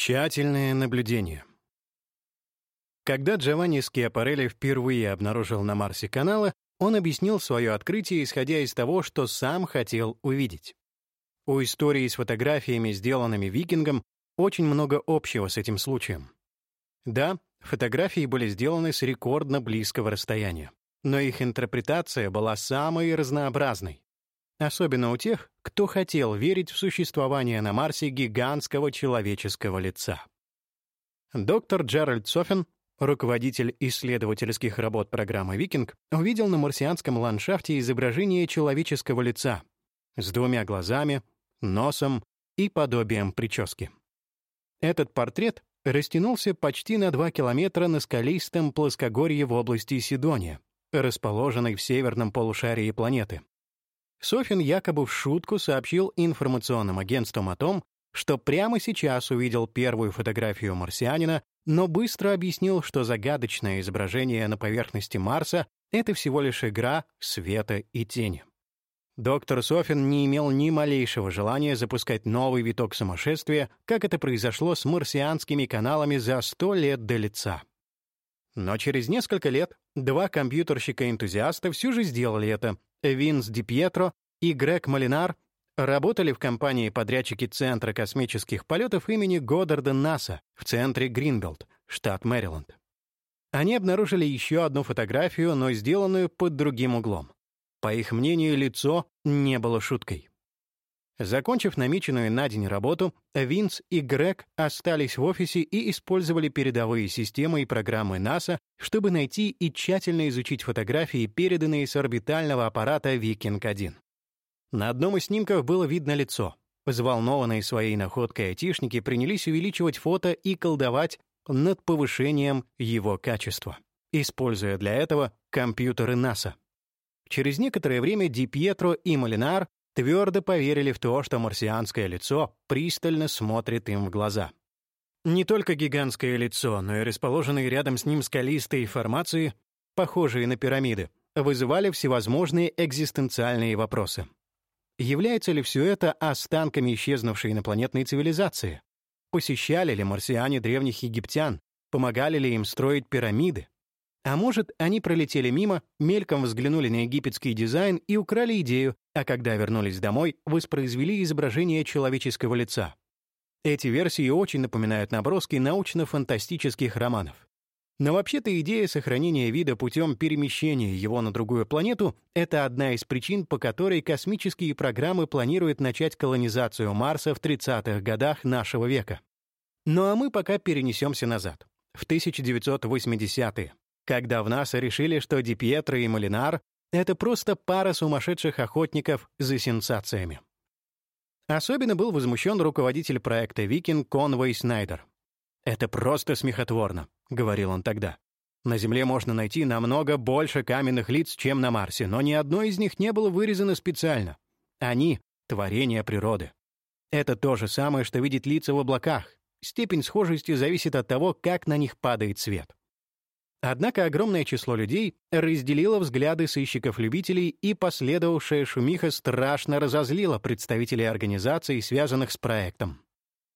Тщательное наблюдение. Когда Джованни Скиапарелли впервые обнаружил на Марсе каналы, он объяснил свое открытие, исходя из того, что сам хотел увидеть. У истории с фотографиями, сделанными викингом, очень много общего с этим случаем. Да, фотографии были сделаны с рекордно близкого расстояния, но их интерпретация была самой разнообразной. Особенно у тех, кто хотел верить в существование на Марсе гигантского человеческого лица. Доктор Джеральд Софин, руководитель исследовательских работ программы «Викинг», увидел на марсианском ландшафте изображение человеческого лица с двумя глазами, носом и подобием прически. Этот портрет растянулся почти на 2 километра на скалистом плоскогорье в области Сидония, расположенной в северном полушарии планеты. Софин якобы в шутку сообщил информационным агентствам о том, что прямо сейчас увидел первую фотографию марсианина, но быстро объяснил, что загадочное изображение на поверхности Марса — это всего лишь игра света и тени. Доктор Софин не имел ни малейшего желания запускать новый виток сумасшествия, как это произошло с марсианскими каналами за сто лет до лица. Но через несколько лет два компьютерщика-энтузиаста все же сделали это, Винс Ди Пьетро и Грег Малинар работали в компании подрядчики Центра космических полетов имени Годдарда НАСА в центре Гринбелд, штат Мэриленд. Они обнаружили еще одну фотографию, но сделанную под другим углом. По их мнению, лицо не было шуткой. Закончив намеченную на день работу, Винс и Грег остались в офисе и использовали передовые системы и программы НАСА, чтобы найти и тщательно изучить фотографии, переданные с орбитального аппарата «Викинг-1». На одном из снимков было видно лицо. Взволнованные своей находкой айтишники принялись увеличивать фото и колдовать над повышением его качества, используя для этого компьютеры НАСА. Через некоторое время Ди Пьетро и Малинар твердо поверили в то, что марсианское лицо пристально смотрит им в глаза. Не только гигантское лицо, но и расположенные рядом с ним скалистые формации, похожие на пирамиды, вызывали всевозможные экзистенциальные вопросы. Является ли все это останками исчезнувшей инопланетной цивилизации? Посещали ли марсиане древних египтян? Помогали ли им строить пирамиды? А может, они пролетели мимо, мельком взглянули на египетский дизайн и украли идею, а когда вернулись домой, воспроизвели изображение человеческого лица. Эти версии очень напоминают наброски научно-фантастических романов. Но вообще-то идея сохранения вида путем перемещения его на другую планету — это одна из причин, по которой космические программы планируют начать колонизацию Марса в 30-х годах нашего века. Ну а мы пока перенесемся назад, в 1980-е когда в НАСА решили, что Ди Пьетро и Малинар — это просто пара сумасшедших охотников за сенсациями. Особенно был возмущен руководитель проекта «Викинг» Конвей Снайдер. «Это просто смехотворно», — говорил он тогда. «На Земле можно найти намного больше каменных лиц, чем на Марсе, но ни одно из них не было вырезано специально. Они — творение природы. Это то же самое, что видеть лица в облаках. Степень схожести зависит от того, как на них падает свет. Однако огромное число людей разделило взгляды сыщиков-любителей, и последовавшая шумиха страшно разозлила представителей организаций, связанных с проектом.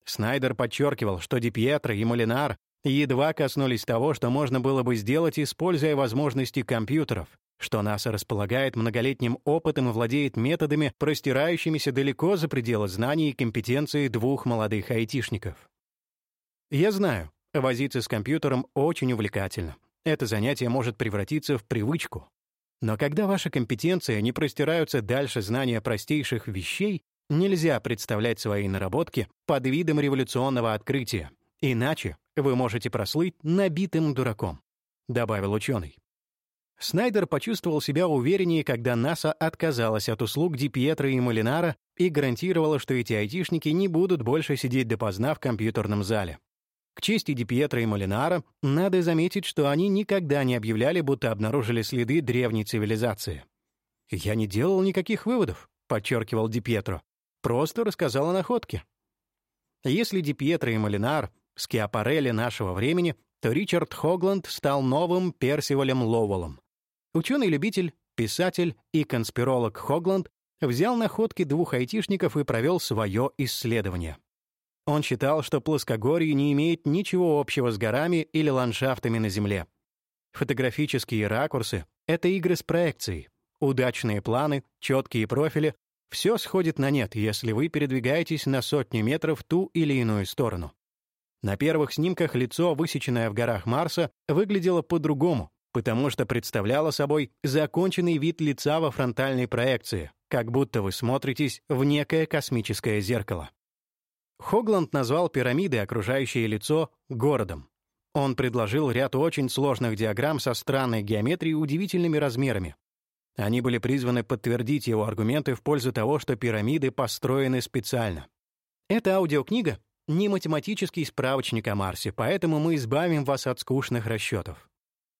Снайдер подчеркивал, что Ди Пьетро и Молинар едва коснулись того, что можно было бы сделать, используя возможности компьютеров, что НАСА располагает многолетним опытом и владеет методами, простирающимися далеко за пределы знаний и компетенции двух молодых айтишников. Я знаю, возиться с компьютером очень увлекательно. Это занятие может превратиться в привычку. Но когда ваши компетенции не простираются дальше знания простейших вещей, нельзя представлять свои наработки под видом революционного открытия. Иначе вы можете прослыть набитым дураком», — добавил ученый. Снайдер почувствовал себя увереннее, когда НАСА отказалась от услуг Ди Пьетро и Малинара и гарантировала, что эти айтишники не будут больше сидеть допоздна в компьютерном зале. К чести Ди Пьетро и Молинара, надо заметить, что они никогда не объявляли, будто обнаружили следы древней цивилизации. «Я не делал никаких выводов», — подчеркивал Ди Пьетро. «Просто рассказал о находке». Если Ди Пьетро и Молинар — скиапарелли нашего времени, то Ричард Хогланд стал новым Персивалем Лоуэллом. Ученый-любитель, писатель и конспиролог Хогланд взял находки двух айтишников и провел свое исследование. Он считал, что плоскогорье не имеет ничего общего с горами или ландшафтами на Земле. Фотографические ракурсы — это игры с проекцией. Удачные планы, четкие профили — все сходит на нет, если вы передвигаетесь на сотни метров в ту или иную сторону. На первых снимках лицо, высеченное в горах Марса, выглядело по-другому, потому что представляло собой законченный вид лица во фронтальной проекции, как будто вы смотритесь в некое космическое зеркало. Хогланд назвал пирамиды, окружающие лицо, городом. Он предложил ряд очень сложных диаграмм со странной геометрией и удивительными размерами. Они были призваны подтвердить его аргументы в пользу того, что пирамиды построены специально. Эта аудиокнига — не математический справочник о Марсе, поэтому мы избавим вас от скучных расчетов.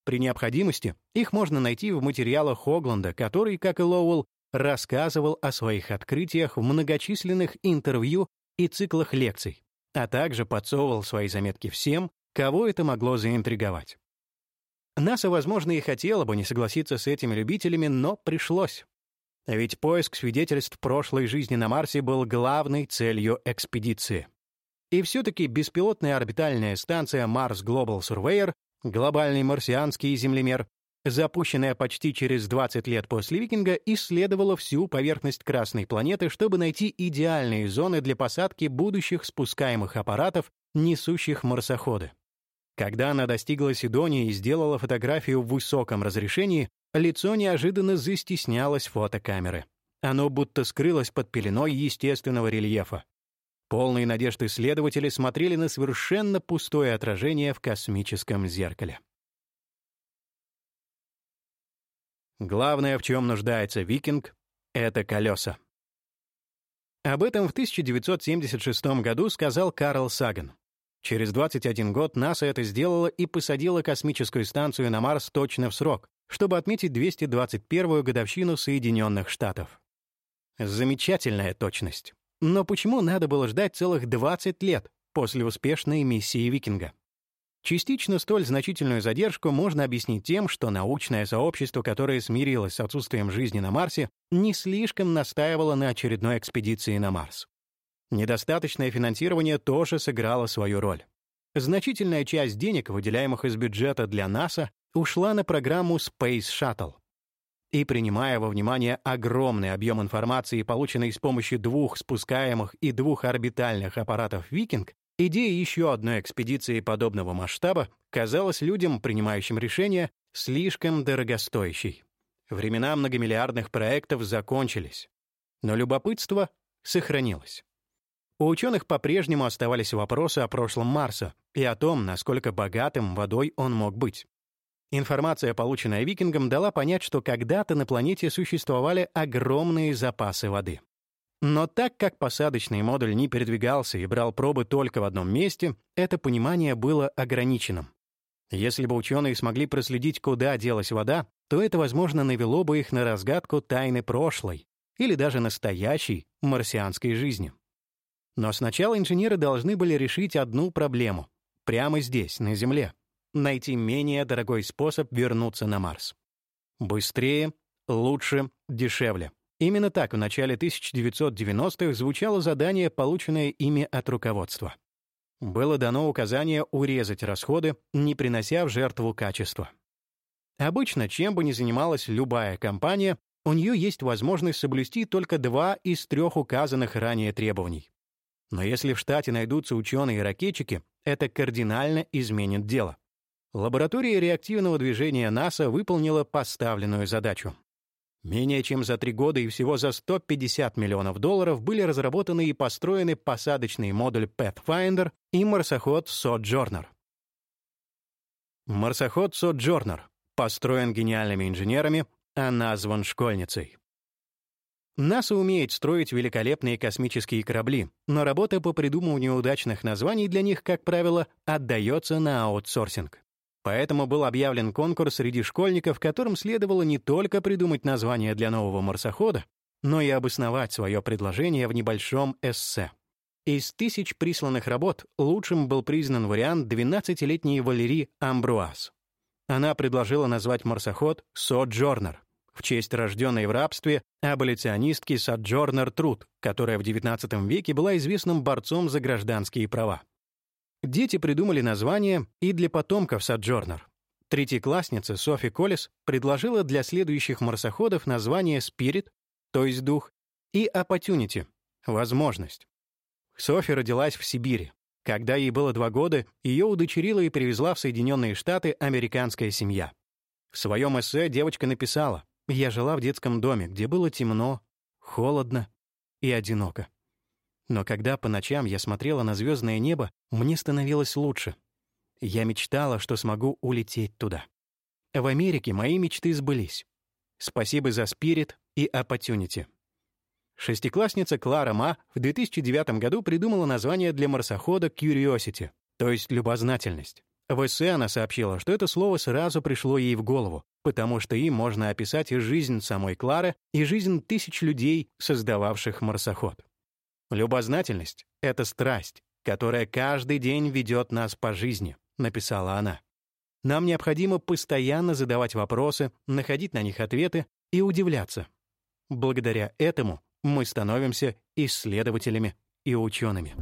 При необходимости их можно найти в материалах Хогланда, который, как и Лоуэлл, рассказывал о своих открытиях в многочисленных интервью и циклах лекций, а также подсовывал свои заметки всем, кого это могло заинтриговать. НАСА, возможно, и хотела бы не согласиться с этими любителями, но пришлось. Ведь поиск свидетельств прошлой жизни на Марсе был главной целью экспедиции. И все-таки беспилотная орбитальная станция Mars Global Surveyor, глобальный марсианский землемер, запущенная почти через 20 лет после Викинга, исследовала всю поверхность Красной планеты, чтобы найти идеальные зоны для посадки будущих спускаемых аппаратов, несущих марсоходы. Когда она достигла Сидонии и сделала фотографию в высоком разрешении, лицо неожиданно застеснялось фотокамеры. Оно будто скрылось под пеленой естественного рельефа. Полные надежд исследователи смотрели на совершенно пустое отражение в космическом зеркале. Главное, в чем нуждается викинг, — это колеса. Об этом в 1976 году сказал Карл Саган. Через 21 год НАСА это сделала и посадила космическую станцию на Марс точно в срок, чтобы отметить 221-ю годовщину Соединенных Штатов. Замечательная точность. Но почему надо было ждать целых 20 лет после успешной миссии «Викинга»? Частично столь значительную задержку можно объяснить тем, что научное сообщество, которое смирилось с отсутствием жизни на Марсе, не слишком настаивало на очередной экспедиции на Марс. Недостаточное финансирование тоже сыграло свою роль. Значительная часть денег, выделяемых из бюджета для НАСА, ушла на программу Space Shuttle. И принимая во внимание огромный объем информации, полученный с помощью двух спускаемых и двух орбитальных аппаратов «Викинг», Идея еще одной экспедиции подобного масштаба казалась людям, принимающим решения, слишком дорогостоящей. Времена многомиллиардных проектов закончились. Но любопытство сохранилось. У ученых по-прежнему оставались вопросы о прошлом Марса и о том, насколько богатым водой он мог быть. Информация, полученная викингом, дала понять, что когда-то на планете существовали огромные запасы воды. Но так как посадочный модуль не передвигался и брал пробы только в одном месте, это понимание было ограниченным. Если бы ученые смогли проследить, куда делась вода, то это, возможно, навело бы их на разгадку тайны прошлой или даже настоящей марсианской жизни. Но сначала инженеры должны были решить одну проблему — прямо здесь, на Земле. Найти менее дорогой способ вернуться на Марс. Быстрее, лучше, дешевле — Именно так в начале 1990-х звучало задание, полученное ими от руководства. Было дано указание урезать расходы, не принося в жертву качества. Обычно, чем бы ни занималась любая компания, у нее есть возможность соблюсти только два из трех указанных ранее требований. Но если в штате найдутся ученые и ракетчики, это кардинально изменит дело. Лаборатория реактивного движения НАСА выполнила поставленную задачу. Менее чем за три года и всего за 150 миллионов долларов были разработаны и построены посадочный модуль Pathfinder и марсоход Sojourner. Марсоход Sojourner построен гениальными инженерами, а назван школьницей. НАСА умеет строить великолепные космические корабли, но работа по придумыванию удачных названий для них, как правило, отдается на аутсорсинг. Поэтому был объявлен конкурс среди школьников, которым следовало не только придумать название для нового марсохода, но и обосновать свое предложение в небольшом эссе. Из тысяч присланных работ лучшим был признан вариант 12-летней Валерии Амбруаз. Она предложила назвать марсоход «Соджорнер», в честь рожденной в рабстве аболиционистки Саджорнер Труд, которая в XIX веке была известным борцом за гражданские права. Дети придумали название и для потомков Саджорнер. Третьеклассница Софи Коллис предложила для следующих марсоходов название «Спирит», то есть «дух», и «Opportunity» — «возможность». Софи родилась в Сибири. Когда ей было два года, ее удочерила и перевезла в Соединенные Штаты американская семья. В своем эссе девочка написала «Я жила в детском доме, где было темно, холодно и одиноко. Но когда по ночам я смотрела на звездное небо, мне становилось лучше. Я мечтала, что смогу улететь туда. В Америке мои мечты сбылись. Спасибо за спирит и opportunity. Шестиклассница Клара Ма в 2009 году придумала название для марсохода Curiosity, то есть любознательность. В эссе она сообщила, что это слово сразу пришло ей в голову, потому что им можно описать и жизнь самой Клары, и жизнь тысяч людей, создававших марсоход. Любознательность — это страсть, которая каждый день ведет нас по жизни, написала она. Нам необходимо постоянно задавать вопросы, находить на них ответы и удивляться. Благодаря этому мы становимся исследователями и учеными.